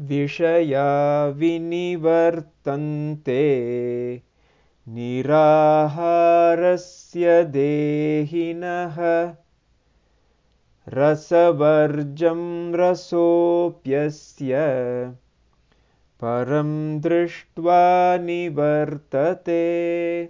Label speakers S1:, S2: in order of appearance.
S1: विषया विनिवर्तन्ते। निराहारस्य देहिनः रसवर्जं रसोऽप्यस्य। परं दृष्ट्वा निवर्तते।